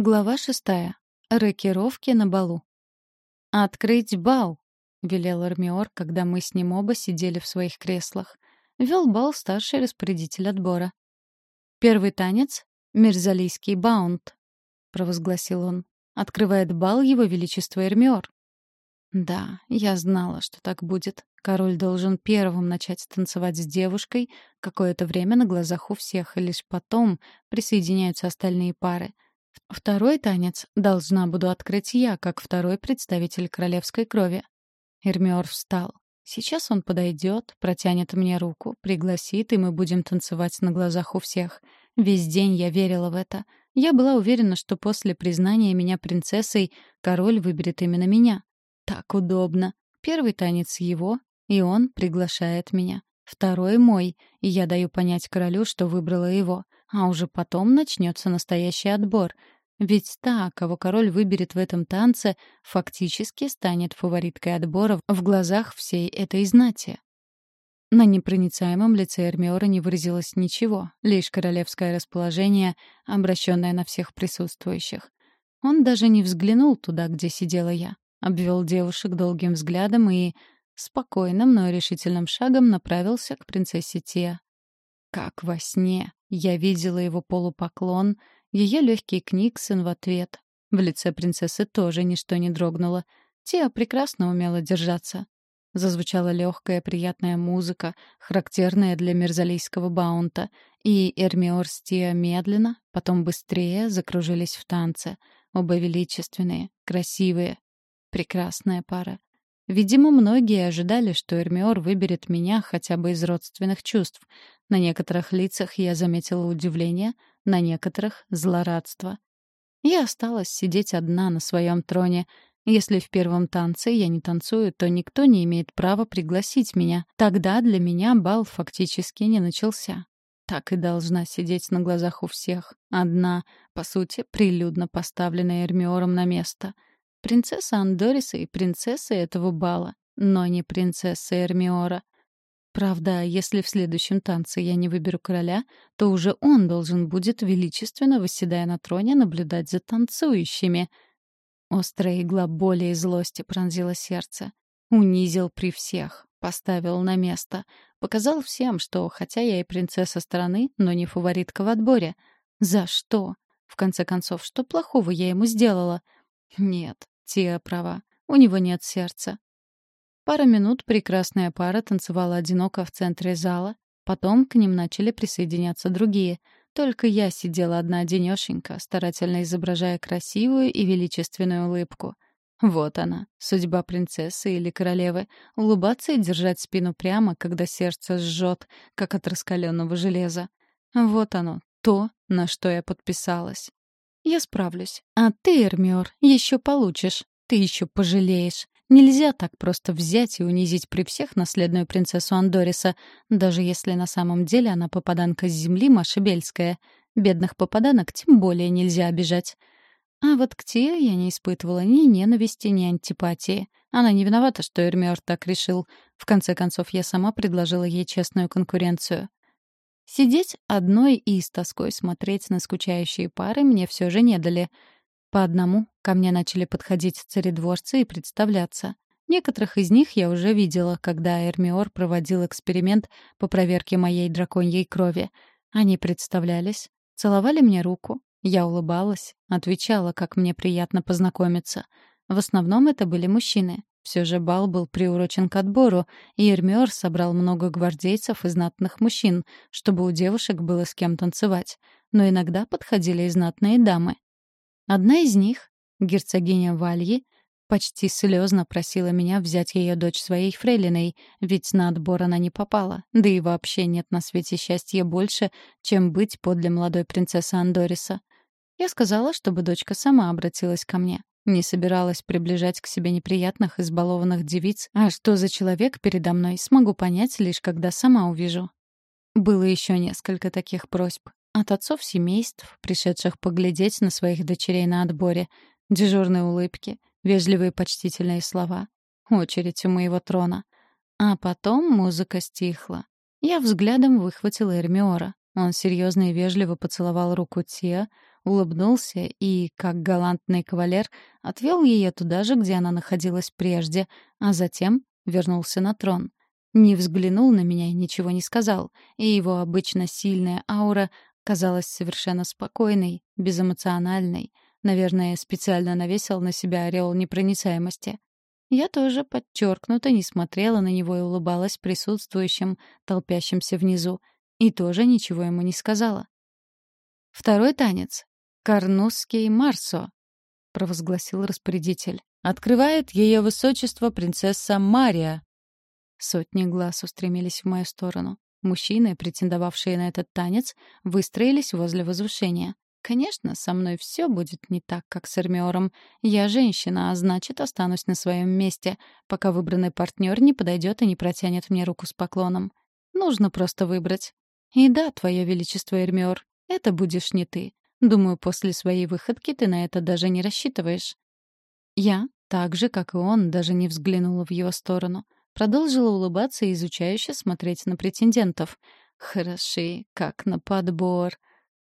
Глава шестая. Рокировки на балу. «Открыть бал!» — велел Армиор, когда мы с ним оба сидели в своих креслах. Вел бал старший распорядитель отбора. «Первый танец — Мерзалийский баунд», — провозгласил он. «Открывает бал его величество Эрмиор». Да, я знала, что так будет. Король должен первым начать танцевать с девушкой какое-то время на глазах у всех, и лишь потом присоединяются остальные пары — Второй танец должна буду открыть я, как второй представитель королевской крови. Эрмиор встал. Сейчас он подойдет, протянет мне руку, пригласит, и мы будем танцевать на глазах у всех. Весь день я верила в это. Я была уверена, что после признания меня принцессой король выберет именно меня. Так удобно. Первый танец его, и он приглашает меня. Второй мой, и я даю понять королю, что выбрала его. А уже потом начнется настоящий отбор — ведь та, кого король выберет в этом танце, фактически станет фавориткой отбора в глазах всей этой знати. На непроницаемом лице Эрмиора не выразилось ничего, лишь королевское расположение, обращенное на всех присутствующих. Он даже не взглянул туда, где сидела я, обвел девушек долгим взглядом и спокойным, но решительным шагом направился к принцессе Тия. Как во сне я видела его полупоклон — ее легкий книгсон в ответ. В лице принцессы тоже ничто не дрогнуло. Тия прекрасно умела держаться. Зазвучала легкая, приятная музыка, характерная для мерзалийского баунта, и Эрмиор с Тия медленно, потом быстрее закружились в танце. Оба величественные, красивые. Прекрасная пара. Видимо, многие ожидали, что Эрмиор выберет меня хотя бы из родственных чувств. На некоторых лицах я заметила удивление, на некоторых — злорадство. Я осталась сидеть одна на своем троне. Если в первом танце я не танцую, то никто не имеет права пригласить меня. Тогда для меня бал фактически не начался. Так и должна сидеть на глазах у всех. Одна, по сути, прилюдно поставленная Эрмиором на место — Принцесса Андориса и принцесса этого бала, но не принцесса Эрмиора. Правда, если в следующем танце я не выберу короля, то уже он должен будет величественно, восседая на троне, наблюдать за танцующими. Острая игла боли и злости пронзила сердце. Унизил при всех, поставил на место. Показал всем, что, хотя я и принцесса страны, но не фаворитка в отборе. За что? В конце концов, что плохого я ему сделала? — нет, Тия права. У него нет сердца. Пара минут прекрасная пара танцевала одиноко в центре зала. Потом к ним начали присоединяться другие. Только я сидела одна денёшенька, старательно изображая красивую и величественную улыбку. Вот она, судьба принцессы или королевы. Улыбаться и держать спину прямо, когда сердце жжет, как от раскаленного железа. Вот оно, то, на что я подписалась. Я справлюсь. А ты, Эрмиор, еще получишь. Ты еще пожалеешь. Нельзя так просто взять и унизить при всех наследную принцессу Андориса, даже если на самом деле она попаданка с земли Машебельская. Бедных попаданок тем более нельзя обижать. А вот к Тие я не испытывала ни ненависти, ни антипатии. Она не виновата, что Эрмиор так решил. В конце концов, я сама предложила ей честную конкуренцию. Сидеть одной и с тоской смотреть на скучающие пары мне все же не дали. По одному ко мне начали подходить царедворцы и представляться. Некоторых из них я уже видела, когда Эрмиор проводил эксперимент по проверке моей драконьей крови. Они представлялись, целовали мне руку, я улыбалась, отвечала, как мне приятно познакомиться. В основном это были мужчины. Все же бал был приурочен к отбору, и Эрмиор собрал много гвардейцев и знатных мужчин, чтобы у девушек было с кем танцевать. Но иногда подходили и знатные дамы. Одна из них, герцогиня Вальи, почти слезно просила меня взять ее дочь своей фрейлиной, ведь на отбор она не попала, да и вообще нет на свете счастья больше, чем быть подле молодой принцессы Андориса. Я сказала, чтобы дочка сама обратилась ко мне. Не собиралась приближать к себе неприятных, избалованных девиц, а что за человек передо мной, смогу понять лишь когда сама увижу. Было еще несколько таких просьб. От отцов семейств, пришедших поглядеть на своих дочерей на отборе, дежурные улыбки, вежливые почтительные слова. Очередь у моего трона. А потом музыка стихла. Я взглядом выхватила Эрмиора. Он серьезно и вежливо поцеловал руку Тиа, улыбнулся и, как галантный кавалер, отвел ее туда же, где она находилась прежде, а затем вернулся на трон. Не взглянул на меня и ничего не сказал, и его обычно сильная аура казалась совершенно спокойной, безэмоциональной. Наверное, специально навесил на себя ореол непроницаемости. Я тоже подчеркнуто не смотрела на него и улыбалась присутствующим, толпящимся внизу, и тоже ничего ему не сказала. «Второй танец. Карнусский Марсо», — провозгласил распорядитель. «Открывает ее высочество принцесса Мария». Сотни глаз устремились в мою сторону. Мужчины, претендовавшие на этот танец, выстроились возле возвышения. Конечно, со мной все будет не так, как с Эрмиором. Я женщина, а значит, останусь на своем месте, пока выбранный партнер не подойдет и не протянет мне руку с поклоном. Нужно просто выбрать. И да, твое величество Эрмиор, это будешь не ты. Думаю, после своей выходки ты на это даже не рассчитываешь. Я, так же, как и он, даже не взглянула в его сторону — Продолжила улыбаться и изучающе смотреть на претендентов. Хороши, как на подбор.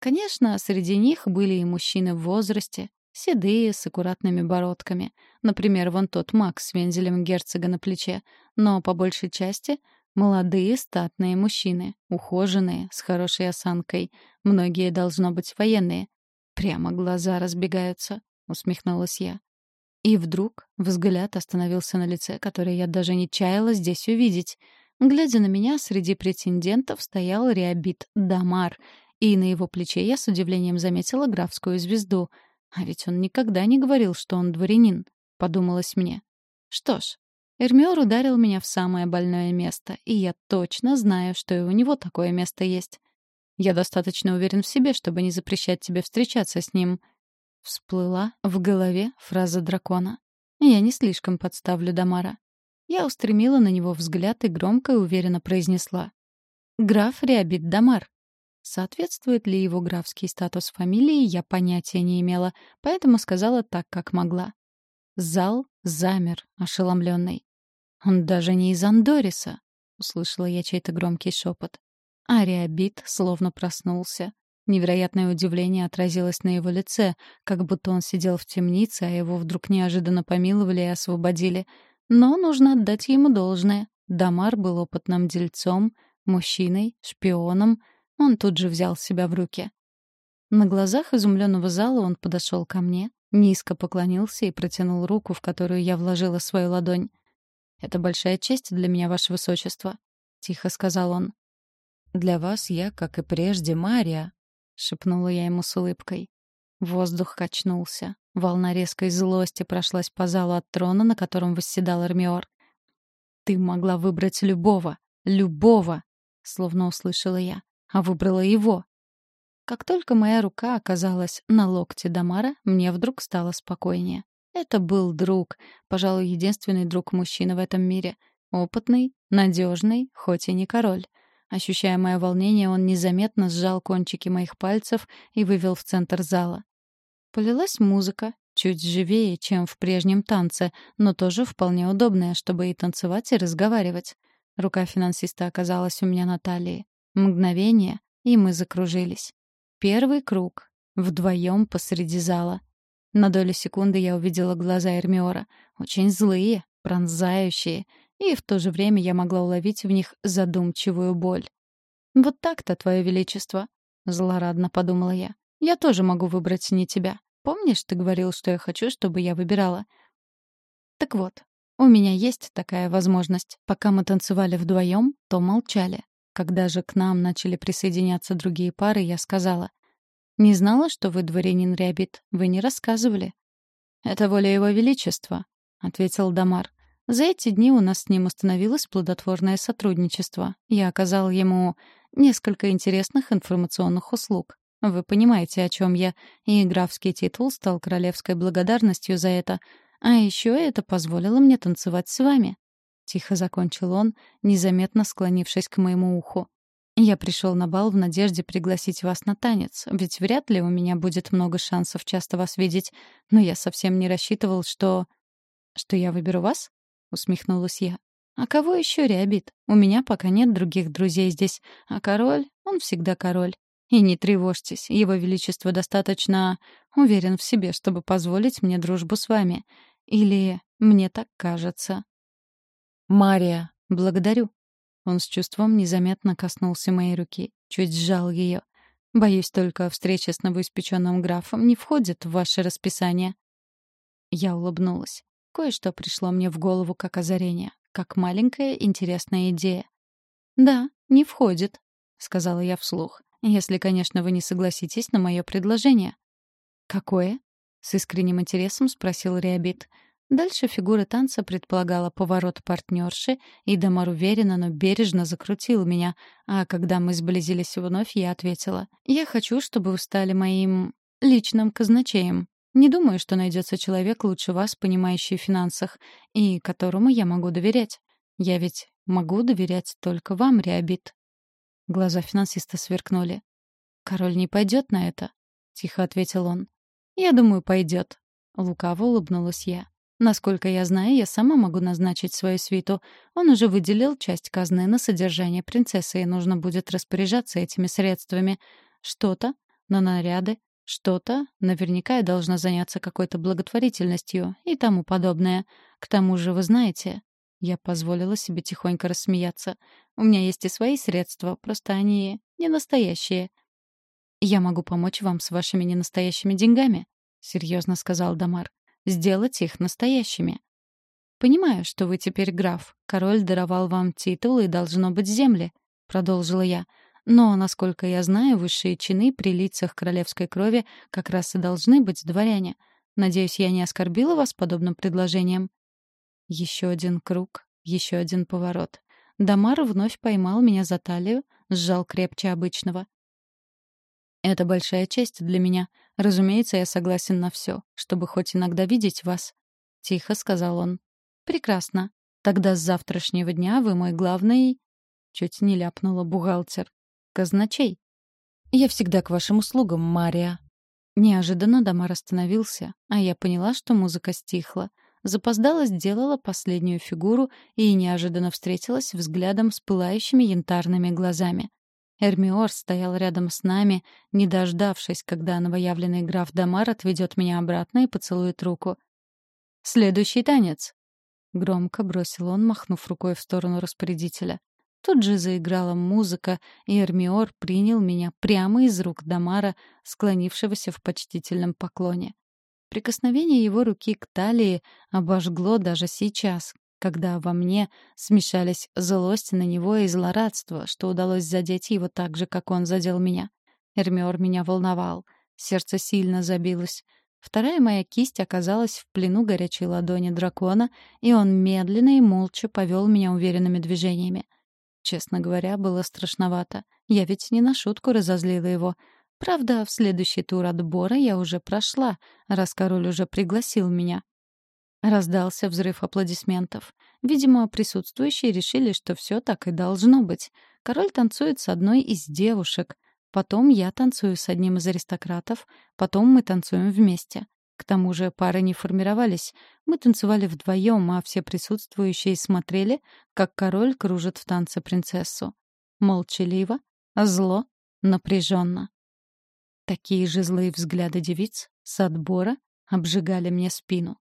Конечно, среди них были и мужчины в возрасте, седые, с аккуратными бородками. Например, вон тот маг с вензелем герцога на плече. Но по большей части молодые статные мужчины, ухоженные, с хорошей осанкой. Многие, должно быть, военные. Прямо глаза разбегаются, усмехнулась я. И вдруг взгляд остановился на лице, которое я даже не чаяла здесь увидеть. Глядя на меня, среди претендентов стоял Реабит Дамар, и на его плече я с удивлением заметила графскую звезду. А ведь он никогда не говорил, что он дворянин, подумалось мне. Что ж, Эрмиор ударил меня в самое больное место, и я точно знаю, что и у него такое место есть. Я достаточно уверен в себе, чтобы не запрещать тебе встречаться с ним — Всплыла в голове фраза дракона. «Я не слишком подставлю Дамара». Я устремила на него взгляд и громко и уверенно произнесла. «Граф Реабит Дамар». Соответствует ли его графский статус фамилии, я понятия не имела, поэтому сказала так, как могла. Зал замер, ошеломленный. «Он даже не из Андориса», — услышала я чей-то громкий шепот. Ариабит словно проснулся. Невероятное удивление отразилось на его лице, как будто он сидел в темнице, а его вдруг неожиданно помиловали и освободили. Но нужно отдать ему должное. Дамар был опытным дельцом, мужчиной, шпионом. Он тут же взял себя в руки. На глазах изумленного зала он подошел ко мне, низко поклонился и протянул руку, в которую я вложила свою ладонь. «Это большая честь для меня, ваше высочество», — тихо сказал он. «Для вас я, как и прежде, Мария, — шепнула я ему с улыбкой. Воздух качнулся. Волна резкой злости прошлась по залу от трона, на котором восседал Эрмиор. «Ты могла выбрать любого, любого!» — словно услышала я. «А выбрала его!» Как только моя рука оказалась на локте Дамара, мне вдруг стало спокойнее. Это был друг, пожалуй, единственный друг мужчины в этом мире. Опытный, надежный, хоть и не король. Ощущая мое волнение, он незаметно сжал кончики моих пальцев и вывел в центр зала. Полилась музыка, чуть живее, чем в прежнем танце, но тоже вполне удобная, чтобы и танцевать, и разговаривать. Рука финансиста оказалась у меня на талии. Мгновение, и мы закружились. Первый круг. Вдвоем посреди зала. На долю секунды я увидела глаза Эрмиора. Очень злые, пронзающие — и в то же время я могла уловить в них задумчивую боль. «Вот так-то, Твое Величество», — злорадно подумала я. «Я тоже могу выбрать не тебя. Помнишь, ты говорил, что я хочу, чтобы я выбирала?» Так вот, у меня есть такая возможность. Пока мы танцевали вдвоем, то молчали. Когда же к нам начали присоединяться другие пары, я сказала. «Не знала, что вы дворянин Рябит. Вы не рассказывали». «Это воля его величества», — ответил Дамар. За эти дни у нас с ним установилось плодотворное сотрудничество. Я оказал ему несколько интересных информационных услуг. Вы понимаете, о чем я. И графский титул стал королевской благодарностью за это. А еще это позволило мне танцевать с вами. Тихо закончил он, незаметно склонившись к моему уху. Я пришел на бал в надежде пригласить вас на танец, ведь вряд ли у меня будет много шансов часто вас видеть, но я совсем не рассчитывал, что... Что я выберу вас? Усмехнулась я. А кого еще Реабит? У меня пока нет других друзей здесь, а король, он всегда король. И не тревожьтесь, его величество достаточно уверен в себе, чтобы позволить мне дружбу с вами. Или мне так кажется. Мария, благодарю. Он с чувством незаметно коснулся моей руки, чуть сжал ее. Боюсь, только встреча с новоиспеченным графом не входит в ваше расписание. Я улыбнулась. Кое-что пришло мне в голову как озарение, как маленькая интересная идея. «Да, не входит», — сказала я вслух. Если, конечно, вы не согласитесь на мое предложение. Какое? С искренним интересом спросил Реабит. Дальше фигура танца предполагала поворот партнерши, и Дамар уверенно, но бережно закрутил меня, а когда мы сблизились вновь, я ответила. «Я хочу, чтобы вы стали моим личным казначеем. Не думаю, что найдется человек лучше вас, понимающий в финансах, и которому я могу доверять. Я ведь могу доверять только вам, Реабит». Глаза финансиста сверкнули. «Король не пойдет на это?» — тихо ответил он. «Я думаю, пойдет». Лукаво улыбнулась я. Насколько я знаю, я сама могу назначить свою свиту. Он уже выделил часть казны на содержание принцессы, и нужно будет распоряжаться этими средствами. Что-то на наряды, что-то наверняка я должна заняться какой-то благотворительностью и тому подобное. К тому же, вы знаете, я позволила себе тихонько рассмеяться. У меня есть и свои средства, просто они не настоящие. Я могу помочь вам с вашими ненастоящими деньгами, серьезно сказал Дамар. Сделать их настоящими. Понимаю, что вы теперь граф. Король даровал вам титул и должно быть земли, продолжила я. Но, насколько я знаю, высшие чины при лицах королевской крови как раз и должны быть дворяне. Надеюсь, я не оскорбила вас подобным предложением. Еще один круг, еще один поворот. Дамар вновь поймал меня за талию, сжал крепче обычного. «Это большая честь для меня. Разумеется, я согласен на все, чтобы хоть иногда видеть вас», — тихо сказал он. «Прекрасно. Тогда с завтрашнего дня вы мой главный...» Чуть не ляпнула бухгалтер. «Казначей». «Я всегда к вашим услугам, Мария». Неожиданно Дамар остановился, а я поняла, что музыка стихла — Запоздала сделала последнюю фигуру и неожиданно встретилась взглядом с пылающими янтарными глазами. Эрмиор стоял рядом с нами, не дождавшись, когда новоявленный граф Дамар отведет меня обратно и поцелует руку. «Следующий танец!» Громко бросил он, махнув рукой в сторону распорядителя. Тут же заиграла музыка, и Эрмиор принял меня прямо из рук Дамара, склонившегося в почтительном поклоне. Прикосновение его руки к талии обожгло даже сейчас, когда во мне смешались злость на него и злорадство, что удалось задеть его так же, как он задел меня. Эрмиор меня волновал. Сердце сильно забилось. Вторая моя кисть оказалась в плену горячей ладони дракона, и он медленно и молча повел меня уверенными движениями. Честно говоря, было страшновато. Я ведь не на шутку разозлила его — Правда, в следующий тур отбора я уже прошла, раз король уже пригласил меня. Раздался взрыв аплодисментов. Видимо, присутствующие решили, что все так и должно быть. Король танцует с одной из девушек. Потом я танцую с одним из аристократов. Потом мы танцуем вместе. К тому же пары не формировались. Мы танцевали вдвоем, а все присутствующие смотрели, как король кружит в танце принцессу. Молчаливо, зло, напряженно. Такие же злые взгляды девиц с отбора обжигали мне спину.